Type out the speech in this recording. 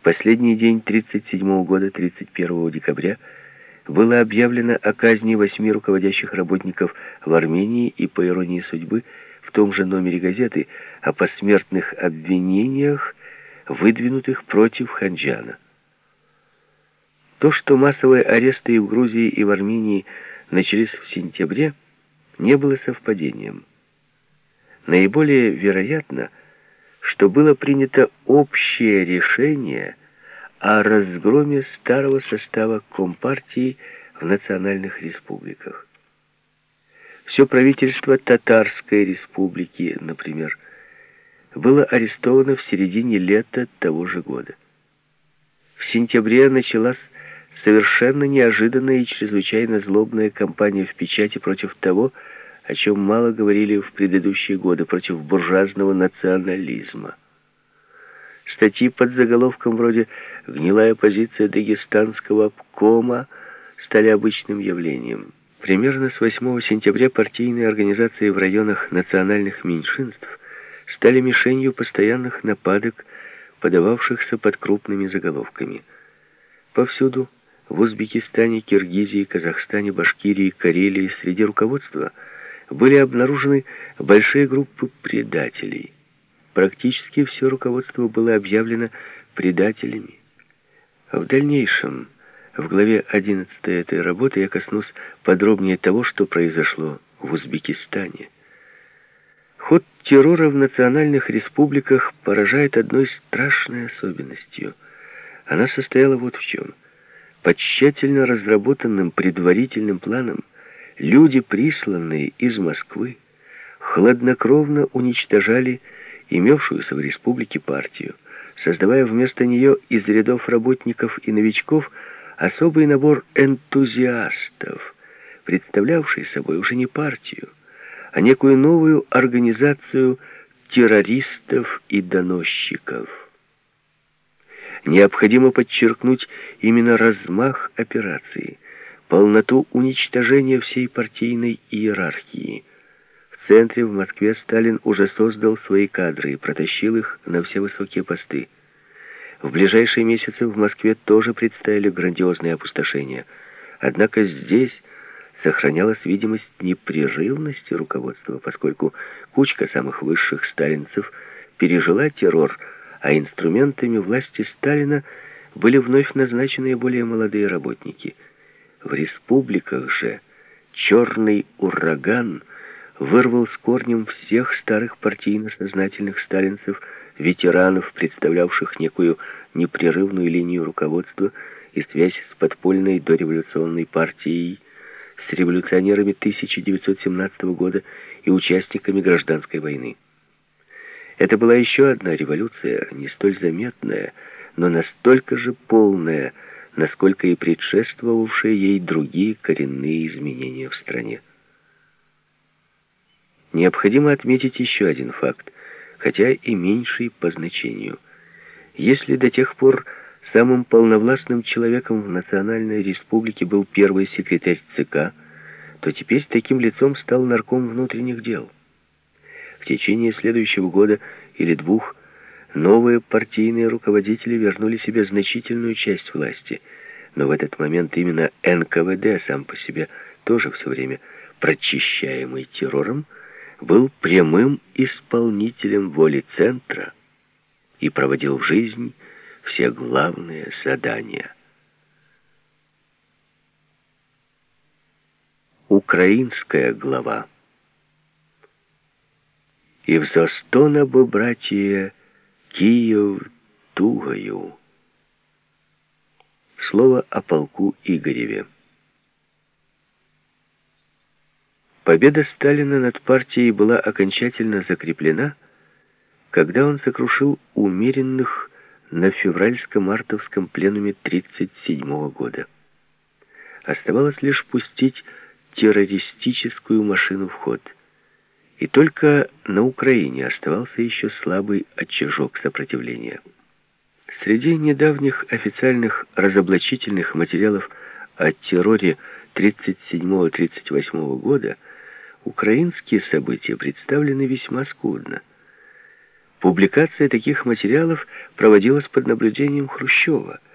В последний день 1937 года, 31 декабря, было объявлено о казни восьми руководящих работников в Армении и, по иронии судьбы, в том же номере газеты о посмертных обвинениях, выдвинутых против Ханджана. То, что массовые аресты и в Грузии, и в Армении начались в сентябре, не было совпадением. Наиболее вероятно, что было принято общее решение о разгроме старого состава Компартии в национальных республиках. Все правительство Татарской республики, например, было арестовано в середине лета того же года. В сентябре началась совершенно неожиданная и чрезвычайно злобная кампания в печати против того, о чем мало говорили в предыдущие годы, против буржуазного национализма. Статьи под заголовком вроде «Гнилая позиция дагестанского обкома» стали обычным явлением. Примерно с 8 сентября партийные организации в районах национальных меньшинств стали мишенью постоянных нападок, подававшихся под крупными заголовками. Повсюду, в Узбекистане, Киргизии, Казахстане, Башкирии, Карелии, среди руководства были обнаружены большие группы предателей. Практически все руководство было объявлено предателями. В дальнейшем... В главе 11 этой работы я коснусь подробнее того, что произошло в Узбекистане. Ход террора в национальных республиках поражает одной страшной особенностью. Она состояла вот в чем. Под тщательно разработанным предварительным планом люди, присланные из Москвы, хладнокровно уничтожали имевшуюся в республике партию, создавая вместо нее из рядов работников и новичков – особый набор энтузиастов, представлявший собой уже не партию, а некую новую организацию террористов и доносчиков. Необходимо подчеркнуть именно размах операции, полноту уничтожения всей партийной иерархии. В центре, в Москве, Сталин уже создал свои кадры и протащил их на все высокие посты. В ближайшие месяцы в Москве тоже предстояли грандиозные опустошения. Однако здесь сохранялась видимость непрерывности руководства, поскольку кучка самых высших сталинцев пережила террор, а инструментами власти Сталина были вновь назначенные более молодые работники. В республиках же черный ураган вырвал с корнем всех старых партийно-сознательных сталинцев – ветеранов, представлявших некую непрерывную линию руководства и связь с подпольной дореволюционной партией, с революционерами 1917 года и участниками гражданской войны. Это была еще одна революция, не столь заметная, но настолько же полная, насколько и предшествовавшие ей другие коренные изменения в стране. Необходимо отметить еще один факт – хотя и меньший по значению. Если до тех пор самым полновластным человеком в Национальной Республике был первый секретарь ЦК, то теперь таким лицом стал нарком внутренних дел. В течение следующего года или двух новые партийные руководители вернули себе значительную часть власти, но в этот момент именно НКВД сам по себе тоже все время прочищаемый террором, был прямым исполнителем воли Центра и проводил в жизнь все главные задания. Украинская глава И взостона бы, братья, Киев тугою. Слово о полку Игореве. Победа Сталина над партией была окончательно закреплена, когда он сокрушил умеренных на февральско-мартовском пленуме 1937 года. Оставалось лишь пустить террористическую машину в ход. И только на Украине оставался еще слабый очажок сопротивления. Среди недавних официальных разоблачительных материалов о терроре 1937-1938 года Украинские события представлены весьма скудно. Публикация таких материалов проводилась под наблюдением Хрущева –